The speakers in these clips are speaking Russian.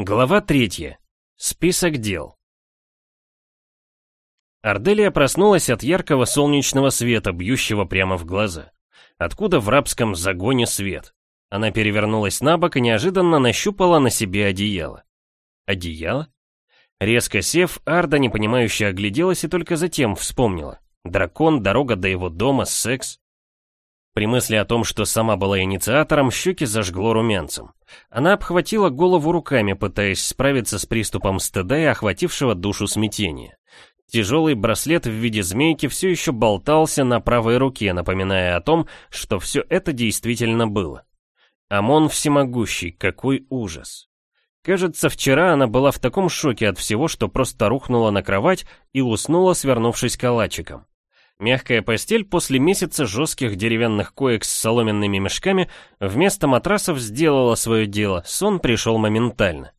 Глава третья. Список дел. Арделия проснулась от яркого солнечного света, бьющего прямо в глаза. Откуда в рабском загоне свет? Она перевернулась на бок и неожиданно нащупала на себе одеяло. Одеяло? Резко сев, Арда непонимающе огляделась и только затем вспомнила. Дракон, дорога до его дома, секс. При мысли о том, что сама была инициатором, щеки зажгло румянцем. Она обхватила голову руками, пытаясь справиться с приступом стыда и охватившего душу смятения. Тяжелый браслет в виде змейки все еще болтался на правой руке, напоминая о том, что все это действительно было. Амон всемогущий, какой ужас. Кажется, вчера она была в таком шоке от всего, что просто рухнула на кровать и уснула, свернувшись калачиком. Мягкая постель после месяца жестких деревянных коек с соломенными мешками вместо матрасов сделала свое дело, сон пришел моментально.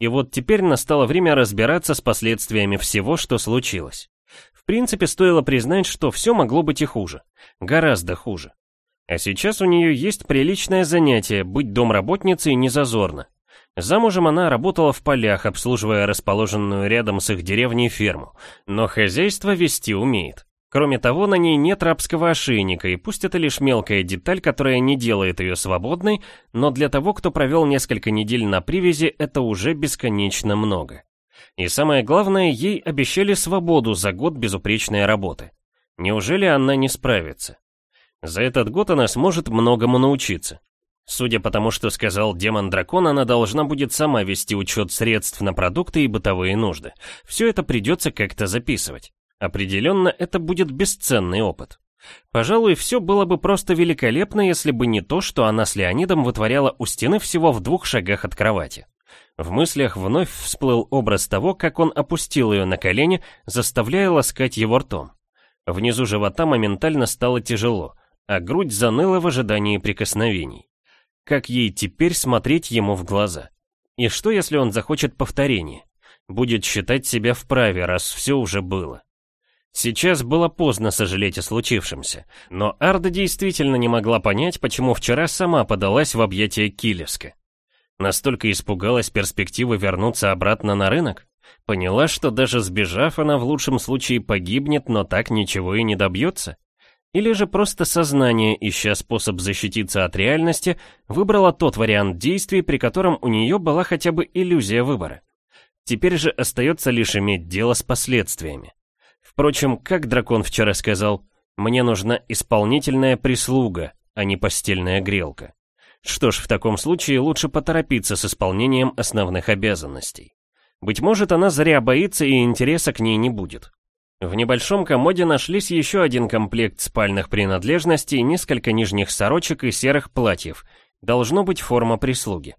И вот теперь настало время разбираться с последствиями всего, что случилось. В принципе, стоило признать, что все могло быть и хуже. Гораздо хуже. А сейчас у нее есть приличное занятие, быть домработницей не зазорно. Замужем она работала в полях, обслуживая расположенную рядом с их деревней ферму, но хозяйство вести умеет. Кроме того, на ней нет рабского ошейника, и пусть это лишь мелкая деталь, которая не делает ее свободной, но для того, кто провел несколько недель на привязи, это уже бесконечно много. И самое главное, ей обещали свободу за год безупречной работы. Неужели она не справится? За этот год она сможет многому научиться. Судя по тому, что сказал демон-дракон, она должна будет сама вести учет средств на продукты и бытовые нужды. Все это придется как-то записывать. Определенно, это будет бесценный опыт. Пожалуй, все было бы просто великолепно, если бы не то, что она с Леонидом вытворяла у стены всего в двух шагах от кровати. В мыслях вновь всплыл образ того, как он опустил ее на колени, заставляя ласкать его ртом. Внизу живота моментально стало тяжело, а грудь заныла в ожидании прикосновений. Как ей теперь смотреть ему в глаза? И что, если он захочет повторения? Будет считать себя вправе, раз все уже было. Сейчас было поздно сожалеть о случившемся, но Арда действительно не могла понять, почему вчера сама подалась в объятия Килевска. Настолько испугалась перспективы вернуться обратно на рынок? Поняла, что даже сбежав, она в лучшем случае погибнет, но так ничего и не добьется? Или же просто сознание, ища способ защититься от реальности, выбрала тот вариант действий, при котором у нее была хотя бы иллюзия выбора? Теперь же остается лишь иметь дело с последствиями. Впрочем, как дракон вчера сказал, мне нужна исполнительная прислуга, а не постельная грелка. Что ж, в таком случае лучше поторопиться с исполнением основных обязанностей. Быть может, она зря боится и интереса к ней не будет. В небольшом комоде нашлись еще один комплект спальных принадлежностей, несколько нижних сорочек и серых платьев. Должно быть форма прислуги.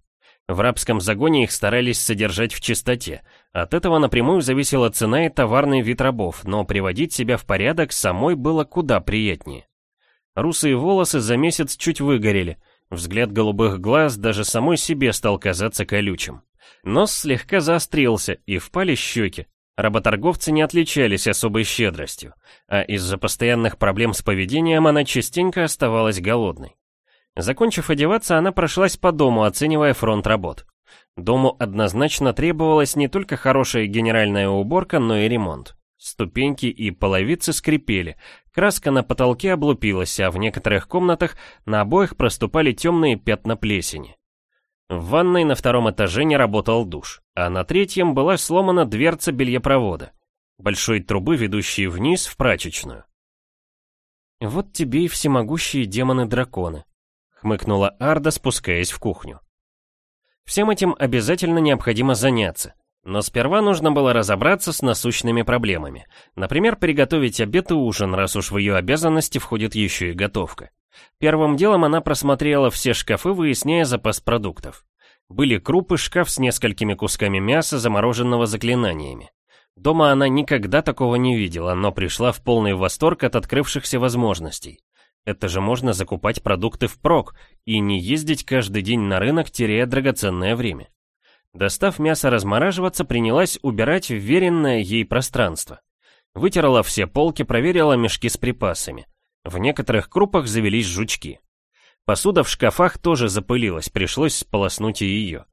В рабском загоне их старались содержать в чистоте. От этого напрямую зависела цена и товарный вид рабов, но приводить себя в порядок самой было куда приятнее. Русые волосы за месяц чуть выгорели. Взгляд голубых глаз даже самой себе стал казаться колючим. Нос слегка заострился, и впали щеки. Работорговцы не отличались особой щедростью, а из-за постоянных проблем с поведением она частенько оставалась голодной. Закончив одеваться, она прошлась по дому, оценивая фронт работ. Дому однозначно требовалась не только хорошая генеральная уборка, но и ремонт. Ступеньки и половицы скрипели, краска на потолке облупилась, а в некоторых комнатах на обоих проступали темные пятна плесени. В ванной на втором этаже не работал душ, а на третьем была сломана дверца бельепровода, большой трубы, ведущей вниз в прачечную. Вот тебе и всемогущие демоны-драконы, хмыкнула Арда, спускаясь в кухню. Всем этим обязательно необходимо заняться. Но сперва нужно было разобраться с насущными проблемами. Например, приготовить обед и ужин, раз уж в ее обязанности входит еще и готовка. Первым делом она просмотрела все шкафы, выясняя запас продуктов. Были крупы, шкаф с несколькими кусками мяса, замороженного заклинаниями. Дома она никогда такого не видела, но пришла в полный восторг от открывшихся возможностей. Это же можно закупать продукты впрок и не ездить каждый день на рынок, теряя драгоценное время. Достав мясо размораживаться, принялась убирать вверенное ей пространство. Вытерла все полки, проверила мешки с припасами. В некоторых крупах завелись жучки. Посуда в шкафах тоже запылилась, пришлось сполоснуть и ее.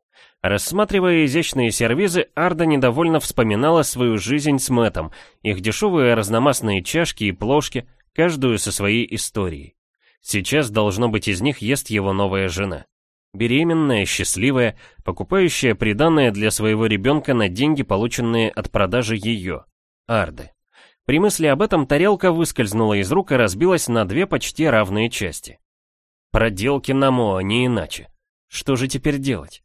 Рассматривая изящные сервизы, Арда недовольно вспоминала свою жизнь с Мэтом, их дешевые разномастные чашки и плошки, каждую со своей историей. Сейчас, должно быть, из них ест его новая жена. Беременная, счастливая, покупающая приданное для своего ребенка на деньги, полученные от продажи ее, Арды. При мысли об этом тарелка выскользнула из рук и разбилась на две почти равные части. Проделки Намо, не иначе. Что же теперь делать?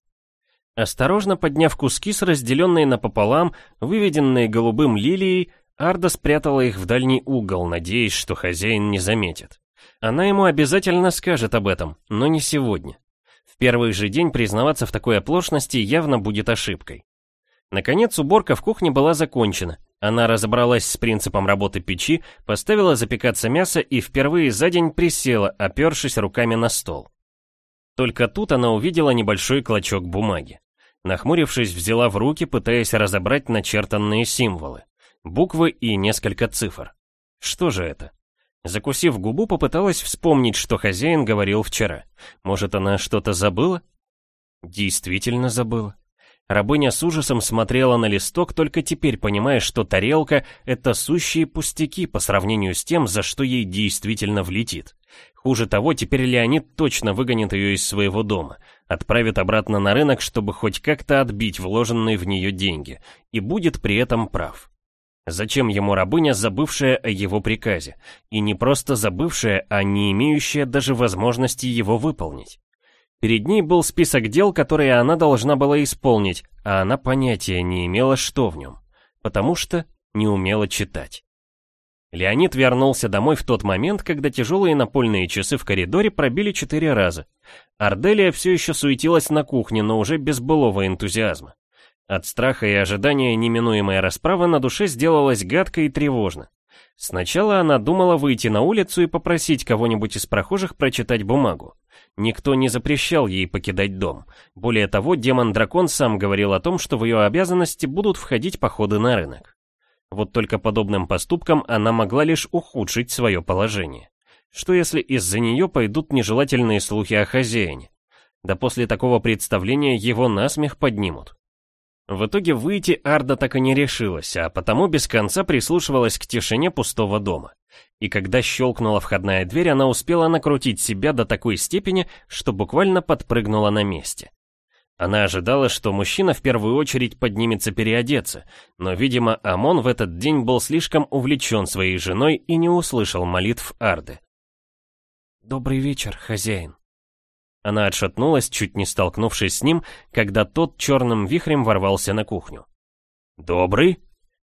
Осторожно подняв куски с разделенной напополам, выведенные голубым лилией, Арда спрятала их в дальний угол, надеясь, что хозяин не заметит. Она ему обязательно скажет об этом, но не сегодня. В первый же день признаваться в такой оплошности явно будет ошибкой. Наконец уборка в кухне была закончена. Она разобралась с принципом работы печи, поставила запекаться мясо и впервые за день присела, опершись руками на стол. Только тут она увидела небольшой клочок бумаги. Нахмурившись, взяла в руки, пытаясь разобрать начертанные символы. Буквы и несколько цифр. Что же это? Закусив губу, попыталась вспомнить, что хозяин говорил вчера. Может, она что-то забыла? Действительно забыла. Рабыня с ужасом смотрела на листок, только теперь понимая, что тарелка — это сущие пустяки по сравнению с тем, за что ей действительно влетит. Хуже того, теперь Леонид точно выгонит ее из своего дома, отправит обратно на рынок, чтобы хоть как-то отбить вложенные в нее деньги, и будет при этом прав. Зачем ему рабыня, забывшая о его приказе? И не просто забывшая, а не имеющая даже возможности его выполнить. Перед ней был список дел, которые она должна была исполнить, а она понятия не имела, что в нем, потому что не умела читать. Леонид вернулся домой в тот момент, когда тяжелые напольные часы в коридоре пробили четыре раза. Арделия все еще суетилась на кухне, но уже без былого энтузиазма. От страха и ожидания неминуемой расправы на душе сделалось гадко и тревожно. Сначала она думала выйти на улицу и попросить кого-нибудь из прохожих прочитать бумагу. Никто не запрещал ей покидать дом. Более того, демон-дракон сам говорил о том, что в ее обязанности будут входить походы на рынок. Вот только подобным поступком она могла лишь ухудшить свое положение. Что если из-за нее пойдут нежелательные слухи о хозяине? Да после такого представления его насмех поднимут. В итоге выйти Арда так и не решилась, а потому без конца прислушивалась к тишине пустого дома. И когда щелкнула входная дверь, она успела накрутить себя до такой степени, что буквально подпрыгнула на месте. Она ожидала, что мужчина в первую очередь поднимется переодеться, но, видимо, Амон в этот день был слишком увлечен своей женой и не услышал молитв Арды. «Добрый вечер, хозяин», она отшатнулась, чуть не столкнувшись с ним, когда тот черным вихрем ворвался на кухню. «Добрый?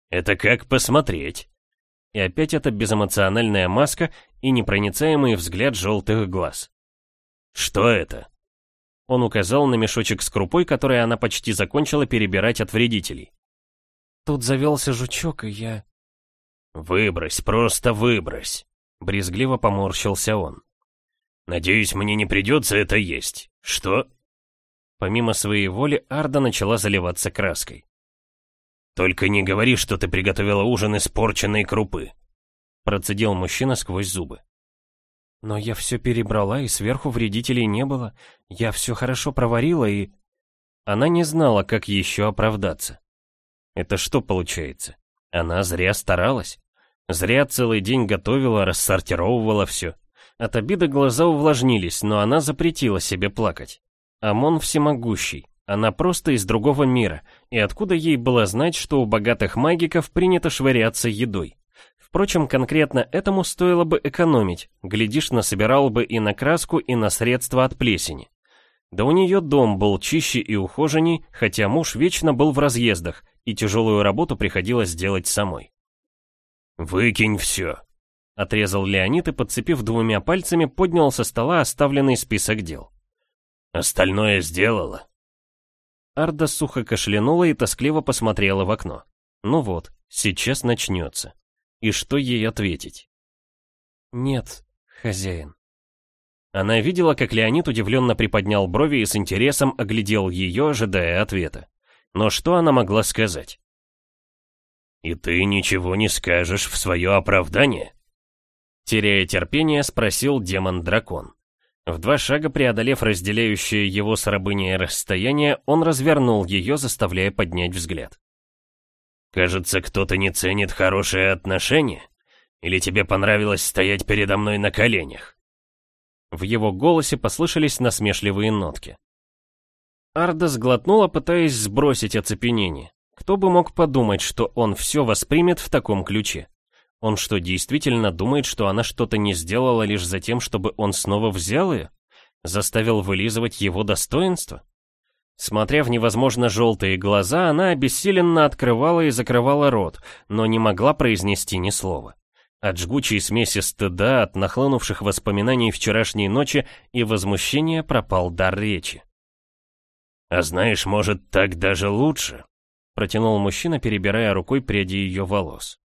Это как посмотреть?» И опять эта безэмоциональная маска и непроницаемый взгляд желтых глаз. «Что это?» Он указал на мешочек с крупой, который она почти закончила перебирать от вредителей. «Тут завелся жучок, и я...» «Выбрось, просто выбрось!» Брезгливо поморщился он. Надеюсь, мне не придется это есть. Что? Помимо своей воли, Арда начала заливаться краской. «Только не говори, что ты приготовила ужин из порченной крупы», процедил мужчина сквозь зубы. «Но я все перебрала, и сверху вредителей не было. Я все хорошо проварила, и...» Она не знала, как еще оправдаться. Это что получается? Она зря старалась? Зря целый день готовила, рассортировывала все. От обиды глаза увлажнились, но она запретила себе плакать. Амон всемогущий, она просто из другого мира, и откуда ей было знать, что у богатых магиков принято швыряться едой? Впрочем, конкретно этому стоило бы экономить, глядишь, насобирал бы и на краску, и на средства от плесени. Да у нее дом был чище и ухоженней, хотя муж вечно был в разъездах, и тяжелую работу приходилось делать самой. «Выкинь все», Отрезал Леонид и, подцепив двумя пальцами, поднял со стола оставленный список дел. «Остальное сделала?» Арда сухо кашлянула и тоскливо посмотрела в окно. Ну вот, сейчас начнется. И что ей ответить? «Нет, хозяин». Она видела, как Леонид удивленно приподнял брови и с интересом оглядел ее, ожидая ответа. Но что она могла сказать? «И ты ничего не скажешь в свое оправдание?» Теряя терпение, спросил демон-дракон. В два шага преодолев разделяющее его с рабыней расстояние, он развернул ее, заставляя поднять взгляд. «Кажется, кто-то не ценит хорошие отношения? Или тебе понравилось стоять передо мной на коленях?» В его голосе послышались насмешливые нотки. Арда сглотнула, пытаясь сбросить оцепенение. Кто бы мог подумать, что он все воспримет в таком ключе? Он что, действительно думает, что она что-то не сделала лишь за тем, чтобы он снова взял ее? Заставил вылизывать его достоинство? Смотря в невозможно желтые глаза, она обессиленно открывала и закрывала рот, но не могла произнести ни слова. От жгучей смеси стыда, от нахлынувших воспоминаний вчерашней ночи и возмущения пропал дар речи. «А знаешь, может, так даже лучше?» — протянул мужчина, перебирая рукой пряди ее волос.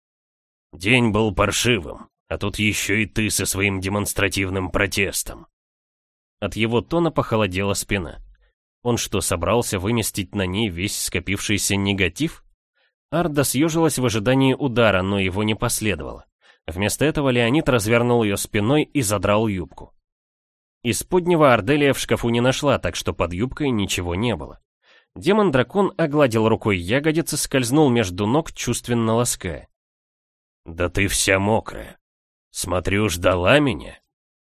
«День был паршивым, а тут еще и ты со своим демонстративным протестом». От его тона похолодела спина. Он что, собрался выместить на ней весь скопившийся негатив? Арда съежилась в ожидании удара, но его не последовало. Вместо этого Леонид развернул ее спиной и задрал юбку. Из поднего Арделия в шкафу не нашла, так что под юбкой ничего не было. Демон-дракон огладил рукой ягодицы, скользнул между ног, чувственно лаская. «Да ты вся мокрая. Смотрю, ждала меня?»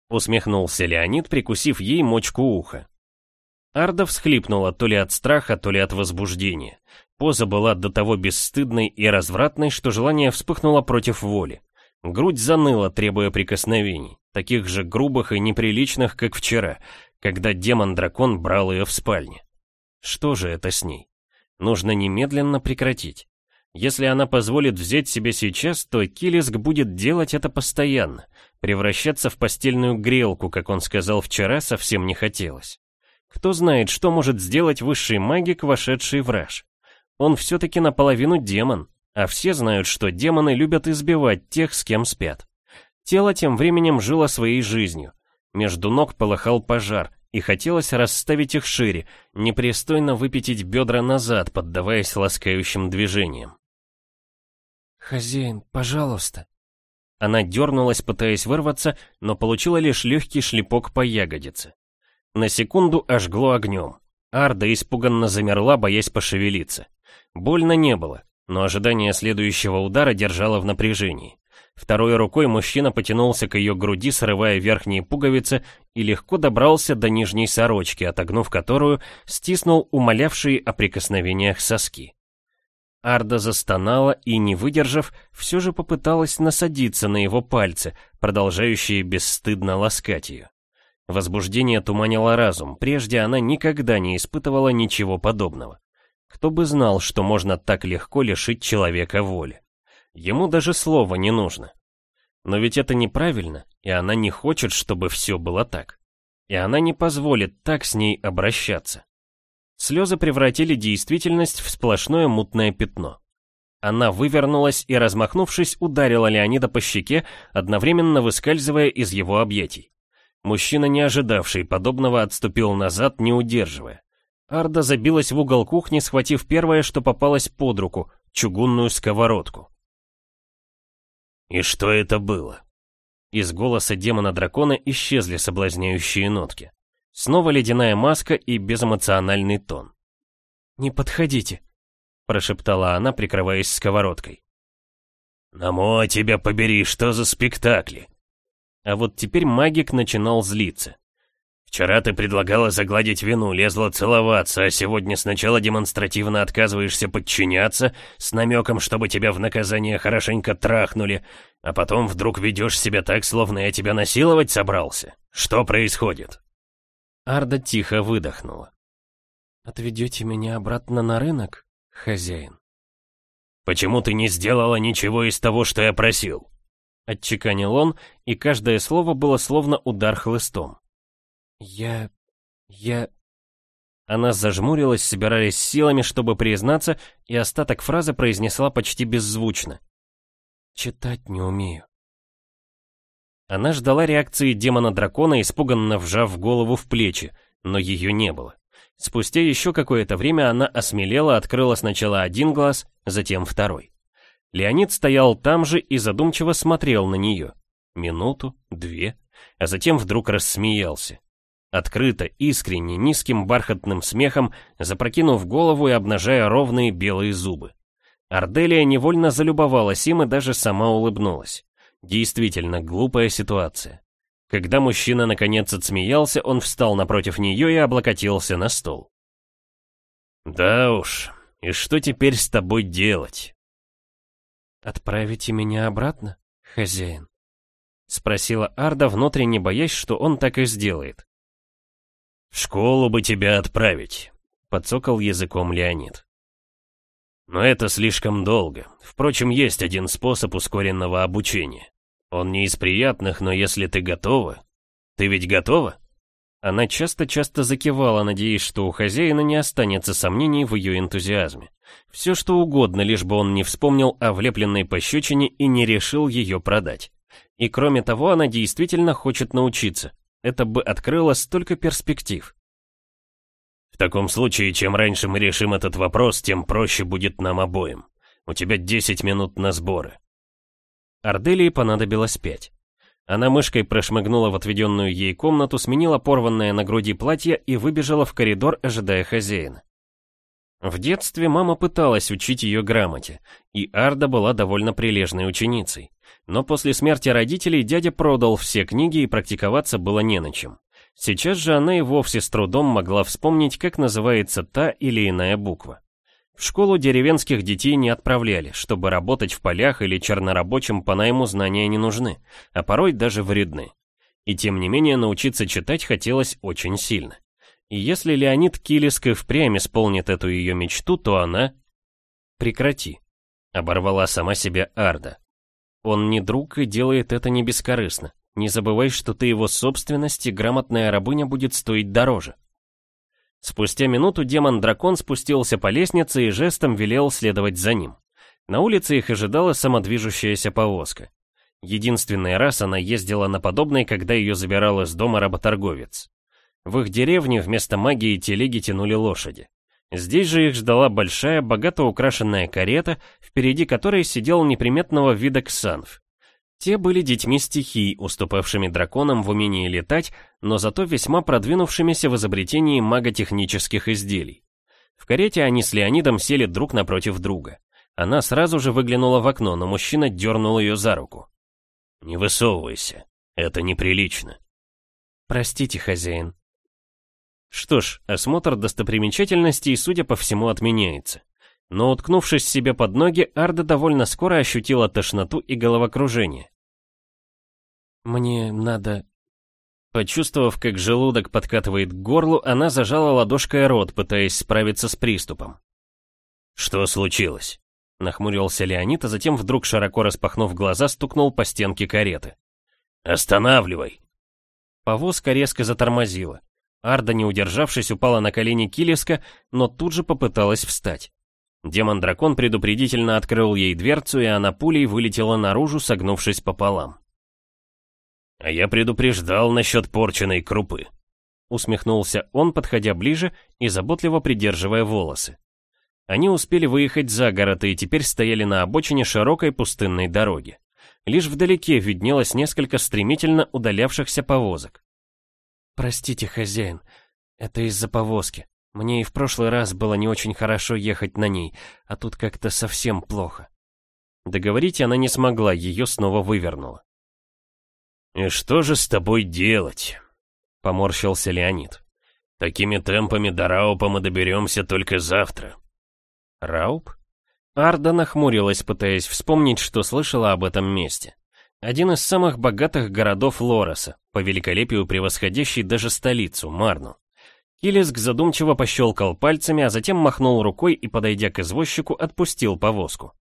Усмехнулся Леонид, прикусив ей мочку уха. Арда всхлипнула то ли от страха, то ли от возбуждения. Поза была до того бесстыдной и развратной, что желание вспыхнуло против воли. Грудь заныла, требуя прикосновений, таких же грубых и неприличных, как вчера, когда демон-дракон брал ее в спальне. Что же это с ней? Нужно немедленно прекратить. Если она позволит взять себя сейчас, то Килиск будет делать это постоянно. Превращаться в постельную грелку, как он сказал вчера, совсем не хотелось. Кто знает, что может сделать высший магик, вошедший в раж. Он все-таки наполовину демон, а все знают, что демоны любят избивать тех, с кем спят. Тело тем временем жило своей жизнью. Между ног полыхал пожар, и хотелось расставить их шире, непристойно выпятить бедра назад, поддаваясь ласкающим движениям. «Хозяин, пожалуйста». Она дернулась, пытаясь вырваться, но получила лишь легкий шлепок по ягодице. На секунду ожгло огнем. Арда испуганно замерла, боясь пошевелиться. Больно не было, но ожидание следующего удара держало в напряжении. Второй рукой мужчина потянулся к ее груди, срывая верхние пуговицы, и легко добрался до нижней сорочки, отогнув которую, стиснул умолявшие о прикосновениях соски. Арда застонала и, не выдержав, все же попыталась насадиться на его пальцы, продолжающие бесстыдно ласкать ее. Возбуждение туманило разум, прежде она никогда не испытывала ничего подобного. Кто бы знал, что можно так легко лишить человека воли. Ему даже слова не нужно. Но ведь это неправильно, и она не хочет, чтобы все было так. И она не позволит так с ней обращаться. Слезы превратили действительность в сплошное мутное пятно. Она вывернулась и, размахнувшись, ударила Леонида по щеке, одновременно выскальзывая из его объятий. Мужчина, не ожидавший подобного, отступил назад, не удерживая. Арда забилась в угол кухни, схватив первое, что попалось под руку, чугунную сковородку. «И что это было?» Из голоса демона-дракона исчезли соблазняющие нотки. Снова ледяная маска и безэмоциональный тон. «Не подходите», — прошептала она, прикрываясь сковородкой. «Намо, тебя побери, что за спектакли?» А вот теперь магик начинал злиться. Вчера ты предлагала загладить вину, лезла целоваться, а сегодня сначала демонстративно отказываешься подчиняться, с намеком, чтобы тебя в наказание хорошенько трахнули, а потом вдруг ведешь себя так, словно я тебя насиловать собрался. Что происходит?» Арда тихо выдохнула. «Отведете меня обратно на рынок, хозяин?» «Почему ты не сделала ничего из того, что я просил?» Отчеканил он, и каждое слово было словно удар хлыстом. «Я... я...» Она зажмурилась, собираясь силами, чтобы признаться, и остаток фразы произнесла почти беззвучно. «Читать не умею». Она ждала реакции демона-дракона, испуганно вжав голову в плечи, но ее не было. Спустя еще какое-то время она осмелела, открыла сначала один глаз, затем второй. Леонид стоял там же и задумчиво смотрел на нее. Минуту, две, а затем вдруг рассмеялся. Открыто, искренне, низким бархатным смехом, запрокинув голову и обнажая ровные белые зубы. Арделия невольно залюбовалась им и даже сама улыбнулась. Действительно глупая ситуация. Когда мужчина наконец отсмеялся, он встал напротив нее и облокотился на стол. «Да уж, и что теперь с тобой делать?» «Отправите меня обратно, хозяин?» — спросила Арда, внутренне боясь, что он так и сделает. «В школу бы тебя отправить», — подсокал языком Леонид. «Но это слишком долго. Впрочем, есть один способ ускоренного обучения. Он не из приятных, но если ты готова... Ты ведь готова?» Она часто-часто закивала, надеясь, что у хозяина не останется сомнений в ее энтузиазме. Все что угодно, лишь бы он не вспомнил о влепленной пощечине и не решил ее продать. И кроме того, она действительно хочет научиться. Это бы открыло столько перспектив. В таком случае, чем раньше мы решим этот вопрос, тем проще будет нам обоим. У тебя 10 минут на сборы. Арделии понадобилось пять. Она мышкой прошмыгнула в отведенную ей комнату, сменила порванное на груди платье и выбежала в коридор, ожидая хозяина. В детстве мама пыталась учить ее грамоте, и Арда была довольно прилежной ученицей. Но после смерти родителей дядя продал все книги и практиковаться было не на чем. Сейчас же она и вовсе с трудом могла вспомнить, как называется та или иная буква. В школу деревенских детей не отправляли, чтобы работать в полях или чернорабочим по найму знания не нужны, а порой даже вредны. И тем не менее научиться читать хотелось очень сильно. И если Леонид Килиск и впрямь исполнит эту ее мечту, то она... Прекрати. Оборвала сама себя Арда. Он не друг и делает это не бескорыстно. Не забывай, что ты его собственность, и грамотная рабыня будет стоить дороже. Спустя минуту демон-дракон спустился по лестнице и жестом велел следовать за ним. На улице их ожидала самодвижущаяся повозка. Единственный раз она ездила на подобной, когда ее забирал из дома работорговец. В их деревне вместо магии телеги тянули лошади. Здесь же их ждала большая, богато украшенная карета, впереди которой сидел неприметного вида ксанф. Те были детьми стихий, уступавшими драконам в умении летать, но зато весьма продвинувшимися в изобретении маготехнических изделий. В карете они с Леонидом сели друг напротив друга. Она сразу же выглянула в окно, но мужчина дернул ее за руку. «Не высовывайся, это неприлично». «Простите, хозяин». Что ж, осмотр достопримечательностей, судя по всему, отменяется. Но уткнувшись себе под ноги, Арда довольно скоро ощутила тошноту и головокружение. «Мне надо...» Почувствовав, как желудок подкатывает к горлу, она зажала ладошкой рот, пытаясь справиться с приступом. «Что случилось?» Нахмурился Леонид, а затем вдруг, широко распахнув глаза, стукнул по стенке кареты. «Останавливай!» Повозка резко затормозила. Арда, не удержавшись, упала на колени Килиска, но тут же попыталась встать. Демон-дракон предупредительно открыл ей дверцу, и она пулей вылетела наружу, согнувшись пополам. «А я предупреждал насчет порченной крупы», — усмехнулся он, подходя ближе и заботливо придерживая волосы. Они успели выехать за город и теперь стояли на обочине широкой пустынной дороги. Лишь вдалеке виднелось несколько стремительно удалявшихся повозок. «Простите, хозяин, это из-за повозки. Мне и в прошлый раз было не очень хорошо ехать на ней, а тут как-то совсем плохо». Договорить она не смогла, ее снова вывернуло. «И что же с тобой делать?» — поморщился Леонид. «Такими темпами до Раупа мы доберемся только завтра». «Рауп?» Арда нахмурилась, пытаясь вспомнить, что слышала об этом месте. Один из самых богатых городов Лореса, по великолепию превосходящий даже столицу, Марну. Килиск задумчиво пощелкал пальцами, а затем махнул рукой и, подойдя к извозчику, отпустил повозку.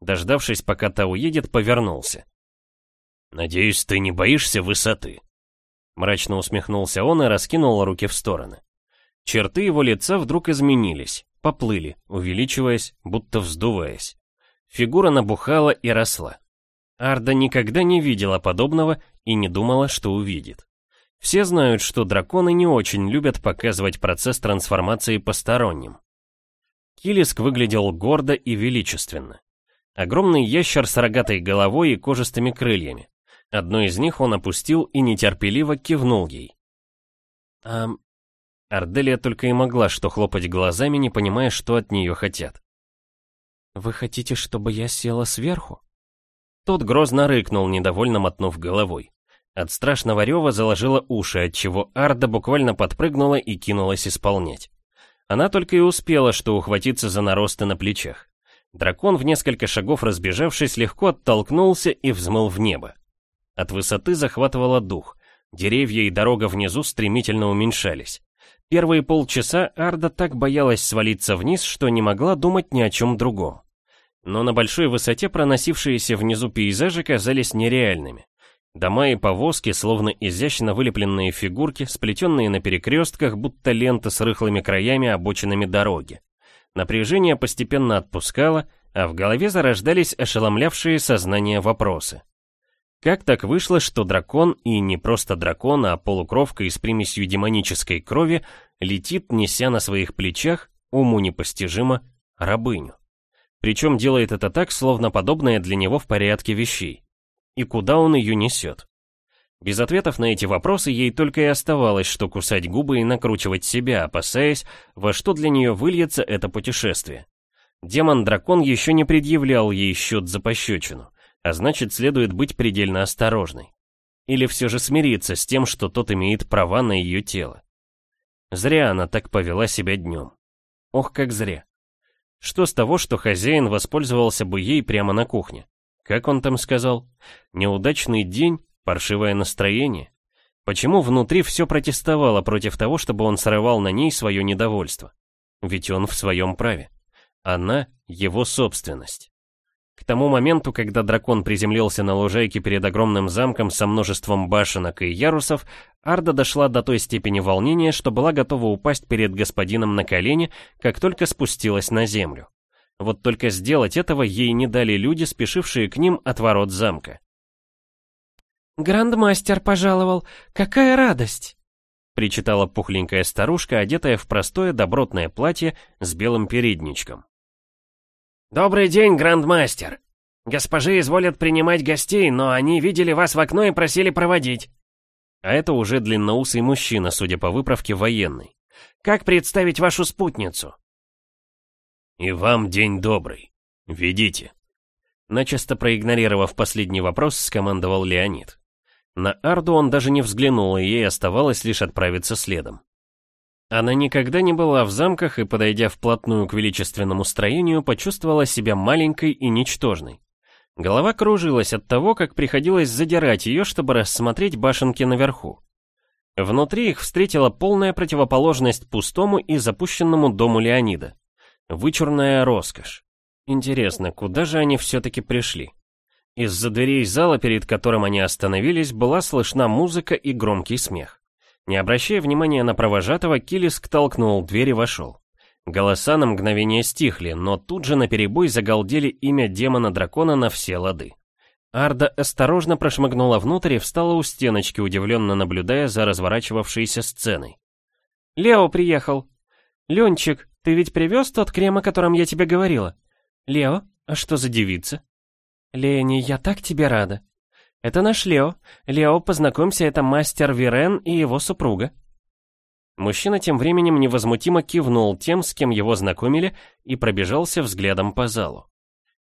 Дождавшись, пока та уедет, повернулся. «Надеюсь, ты не боишься высоты?» Мрачно усмехнулся он и раскинул руки в стороны. Черты его лица вдруг изменились, поплыли, увеличиваясь, будто вздуваясь. Фигура набухала и росла. Арда никогда не видела подобного и не думала, что увидит. Все знают, что драконы не очень любят показывать процесс трансформации посторонним. Килиск выглядел гордо и величественно. Огромный ящер с рогатой головой и кожистыми крыльями. Одно из них он опустил и нетерпеливо кивнул ей. «Ам...» Арделия только и могла что хлопать глазами, не понимая, что от нее хотят. «Вы хотите, чтобы я села сверху?» Тот грозно рыкнул, недовольно мотнув головой. От страшного рева заложила уши, отчего Арда буквально подпрыгнула и кинулась исполнять. Она только и успела, что ухватиться за наросты на плечах. Дракон в несколько шагов разбежавшись, легко оттолкнулся и взмыл в небо. От высоты захватывало дух. Деревья и дорога внизу стремительно уменьшались. Первые полчаса Арда так боялась свалиться вниз, что не могла думать ни о чем другом. Но на большой высоте проносившиеся внизу пейзажи казались нереальными. Дома и повозки, словно изящно вылепленные фигурки, сплетенные на перекрестках, будто ленты с рыхлыми краями обочинами дороги. Напряжение постепенно отпускало, а в голове зарождались ошеломлявшие сознание вопросы. Как так вышло, что дракон, и не просто дракон, а полукровка из примесью демонической крови, летит, неся на своих плечах, уму непостижимо, рабыню? Причем делает это так, словно подобное для него в порядке вещей. И куда он ее несет? Без ответов на эти вопросы ей только и оставалось, что кусать губы и накручивать себя, опасаясь, во что для нее выльется это путешествие. Демон-дракон еще не предъявлял ей счет за пощечину а значит следует быть предельно осторожной. Или все же смириться с тем, что тот имеет права на ее тело. Зря она так повела себя днем. Ох, как зря. Что с того, что хозяин воспользовался бы ей прямо на кухне? Как он там сказал? Неудачный день, паршивое настроение? Почему внутри все протестовало против того, чтобы он срывал на ней свое недовольство? Ведь он в своем праве. Она — его собственность. К тому моменту, когда дракон приземлился на лужайке перед огромным замком со множеством башенок и ярусов, Арда дошла до той степени волнения, что была готова упасть перед господином на колени, как только спустилась на землю. Вот только сделать этого ей не дали люди, спешившие к ним от ворот замка. «Грандмастер пожаловал! Какая радость!» причитала пухленькая старушка, одетая в простое добротное платье с белым передничком. «Добрый день, грандмастер! Госпожи изволят принимать гостей, но они видели вас в окно и просили проводить». А это уже длинноусый мужчина, судя по выправке, военный. «Как представить вашу спутницу?» «И вам день добрый. Ведите». Начисто проигнорировав последний вопрос, скомандовал Леонид. На Арду он даже не взглянул, и ей оставалось лишь отправиться следом. Она никогда не была в замках и, подойдя вплотную к величественному строению, почувствовала себя маленькой и ничтожной. Голова кружилась от того, как приходилось задирать ее, чтобы рассмотреть башенки наверху. Внутри их встретила полная противоположность пустому и запущенному дому Леонида. Вычурная роскошь. Интересно, куда же они все-таки пришли? Из-за дверей зала, перед которым они остановились, была слышна музыка и громкий смех. Не обращая внимания на провожатого, Килиск толкнул дверь и вошел. Голоса на мгновение стихли, но тут же наперебой загалдели имя демона-дракона на все лады. Арда осторожно прошмыгнула внутрь и встала у стеночки, удивленно наблюдая за разворачивавшейся сценой. «Лео приехал. Ленчик, ты ведь привез тот крем, о котором я тебе говорила? Лео, а что за девица?» «Лени, я так тебе рада. «Это наш Лео. Лео, познакомься, это мастер Вирен и его супруга». Мужчина тем временем невозмутимо кивнул тем, с кем его знакомили, и пробежался взглядом по залу.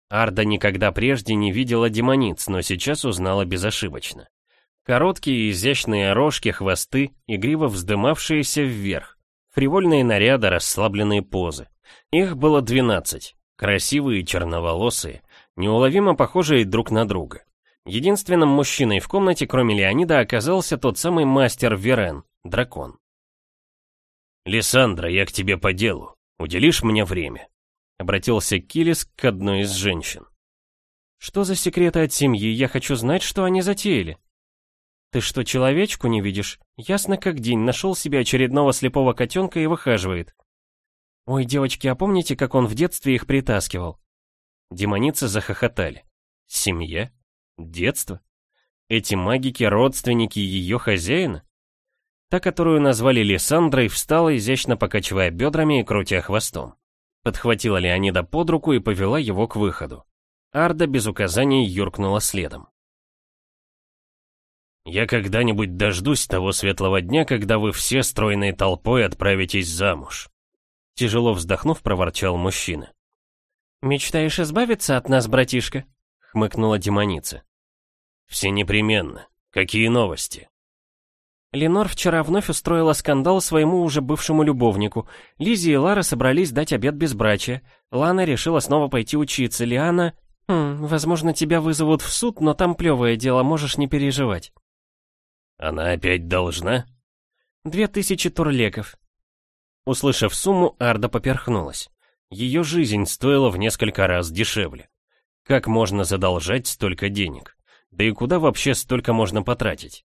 Арда никогда прежде не видела демониц, но сейчас узнала безошибочно. Короткие изящные рожки, хвосты, игриво вздымавшиеся вверх, фривольные наряды, расслабленные позы. Их было двенадцать, красивые, черноволосые, неуловимо похожие друг на друга. Единственным мужчиной в комнате, кроме Леонида, оказался тот самый мастер Верен, дракон. «Лиссандра, я к тебе по делу. Уделишь мне время?» Обратился Килис к одной из женщин. «Что за секреты от семьи? Я хочу знать, что они затеяли». «Ты что, человечку не видишь? Ясно как день, нашел себе очередного слепого котенка и выхаживает». «Ой, девочки, а помните, как он в детстве их притаскивал?» Демоницы захохотали. «Семья? Детство? Эти магики родственники ее хозяина? Та, которую назвали Лиссандрой, встала, изящно покачивая бедрами и крутя хвостом. Подхватила Леонида под руку и повела его к выходу. Арда без указаний юркнула следом. Я когда-нибудь дождусь того светлого дня, когда вы все стройной толпой отправитесь замуж. Тяжело вздохнув, проворчал мужчина. «Мечтаешь избавиться от нас, братишка?» — хмыкнула демоница. «Все непременно. Какие новости?» Ленор вчера вновь устроила скандал своему уже бывшему любовнику. Лизи и Лара собрались дать обед безбрачия. Лана решила снова пойти учиться. Лиана... Хм, возможно, тебя вызовут в суд, но там плевое дело, можешь не переживать. Она опять должна? Две тысячи турлеков. Услышав сумму, Арда поперхнулась. Ее жизнь стоила в несколько раз дешевле. Как можно задолжать столько денег? Да и куда вообще столько можно потратить?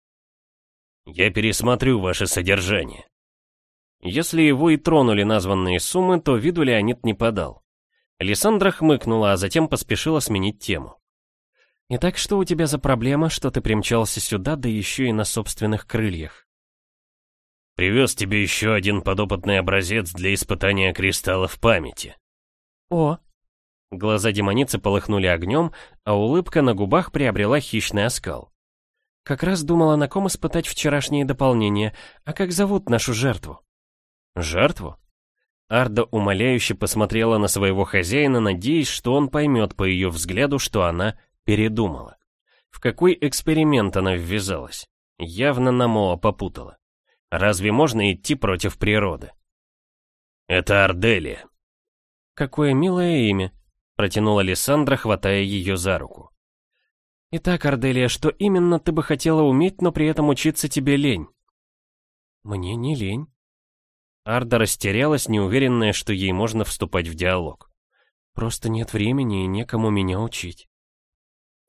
Я пересмотрю ваше содержание. Если его и тронули названные суммы, то виду Леонид не подал. Лиссандра хмыкнула, а затем поспешила сменить тему. «Итак, что у тебя за проблема, что ты примчался сюда, да еще и на собственных крыльях?» «Привез тебе еще один подопытный образец для испытания кристаллов памяти». «О!» Глаза демоницы полыхнули огнем, а улыбка на губах приобрела хищный оскал. «Как раз думала, на ком испытать вчерашние дополнения. А как зовут нашу жертву?» «Жертву?» Арда умоляюще посмотрела на своего хозяина, надеясь, что он поймет по ее взгляду, что она передумала. В какой эксперимент она ввязалась? Явно Намоа попутала. Разве можно идти против природы? Это Арделия. Какое милое имя, протянула Лиссандра, хватая ее за руку. Итак, Арделия, что именно ты бы хотела уметь, но при этом учиться тебе лень? Мне не лень. Арда растерялась, неуверенная, что ей можно вступать в диалог. Просто нет времени и некому меня учить.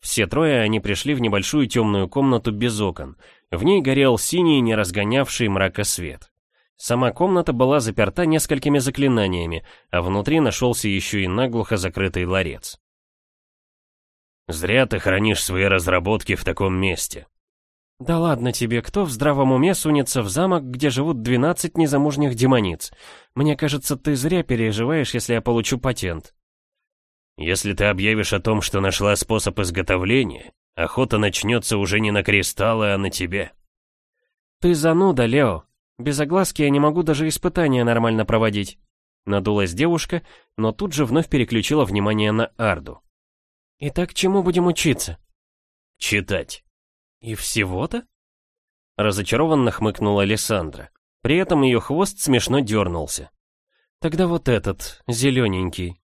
Все трое они пришли в небольшую темную комнату без окон. В ней горел синий, не разгонявший мрака свет. Сама комната была заперта несколькими заклинаниями, а внутри нашелся еще и наглухо закрытый ларец. «Зря ты хранишь свои разработки в таком месте». «Да ладно тебе, кто в здравом уме сунется в замок, где живут 12 незамужних демониц? Мне кажется, ты зря переживаешь, если я получу патент». Если ты объявишь о том, что нашла способ изготовления, охота начнется уже не на кристаллы, а на тебе. Ты зануда, Лео. Без огласки я не могу даже испытания нормально проводить. Надулась девушка, но тут же вновь переключила внимание на Арду. Итак, чему будем учиться? Читать. И всего-то? Разочарованно хмыкнула Лиссандра. При этом ее хвост смешно дернулся. Тогда вот этот, зелененький,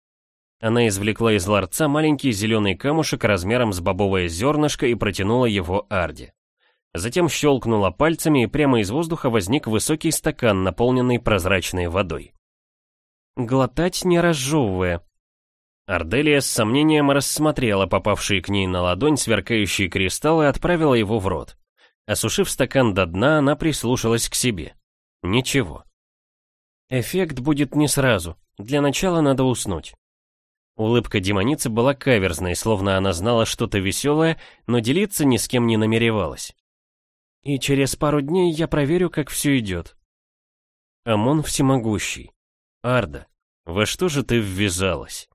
она извлекла из ларца маленький зеленый камушек размером с бобовое зернышко и протянула его Арде. Затем щелкнула пальцами, и прямо из воздуха возник высокий стакан, наполненный прозрачной водой. «Глотать не разжевывая». Арделия с сомнением рассмотрела попавшие к ней на ладонь сверкающие кристаллы и отправила его в рот. Осушив стакан до дна, она прислушалась к себе. Ничего. Эффект будет не сразу. Для начала надо уснуть. Улыбка демоницы была каверзной, словно она знала что-то веселое, но делиться ни с кем не намеревалась. И через пару дней я проверю, как все идет. Амон всемогущий. Арда, во что же ты ввязалась?